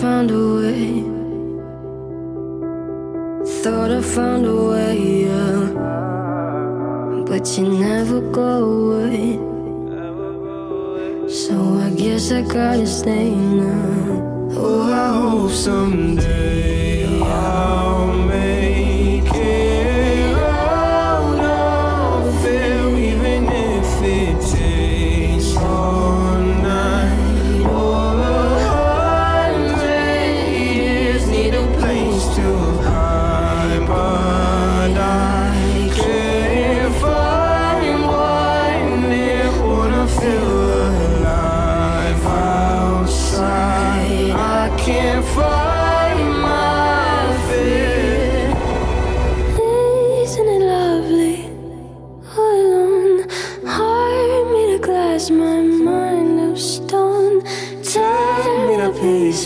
found a way. Thought I found a way, yeah. But you never go away. So I guess I gotta stay now. Oh, I hope someday.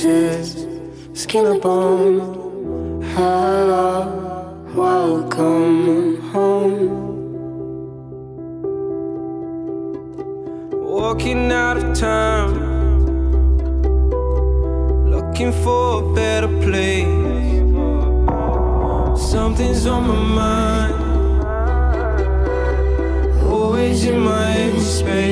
Pieces, skin and bone. Hello, welcome home. Walking out of time, looking for a better place. Something's on my mind, always in my space.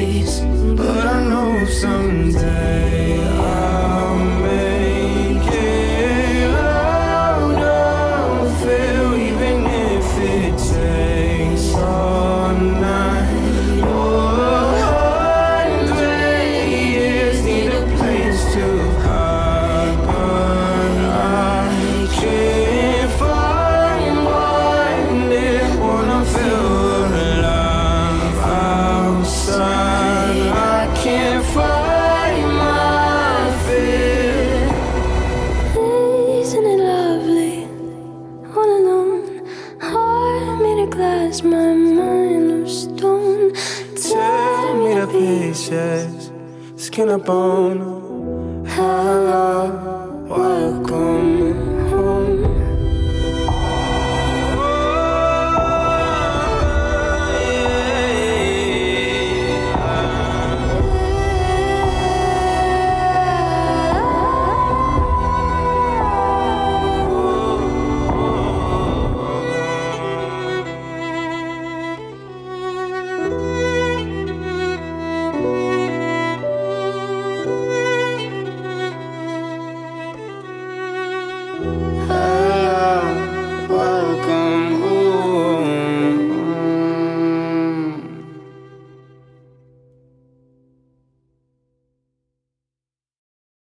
Glass, my mind of stone. Tear me to pieces, skin and bone. Hello, oh